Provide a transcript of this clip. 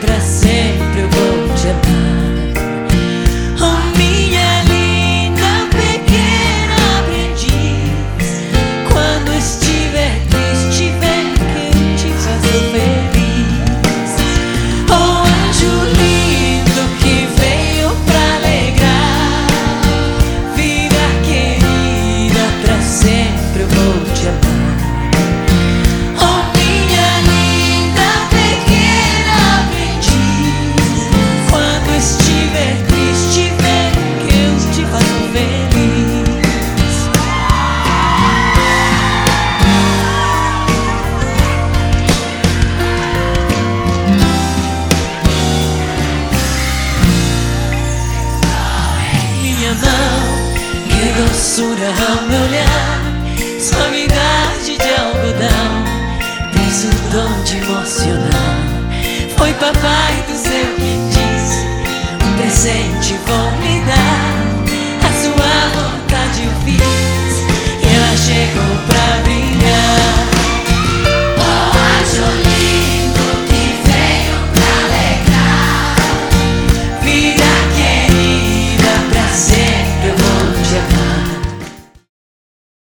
crescer. Só me olhar, suavidade de algodão. Tens o dom de emocionar. Foi papai do céu que disse Um presente dar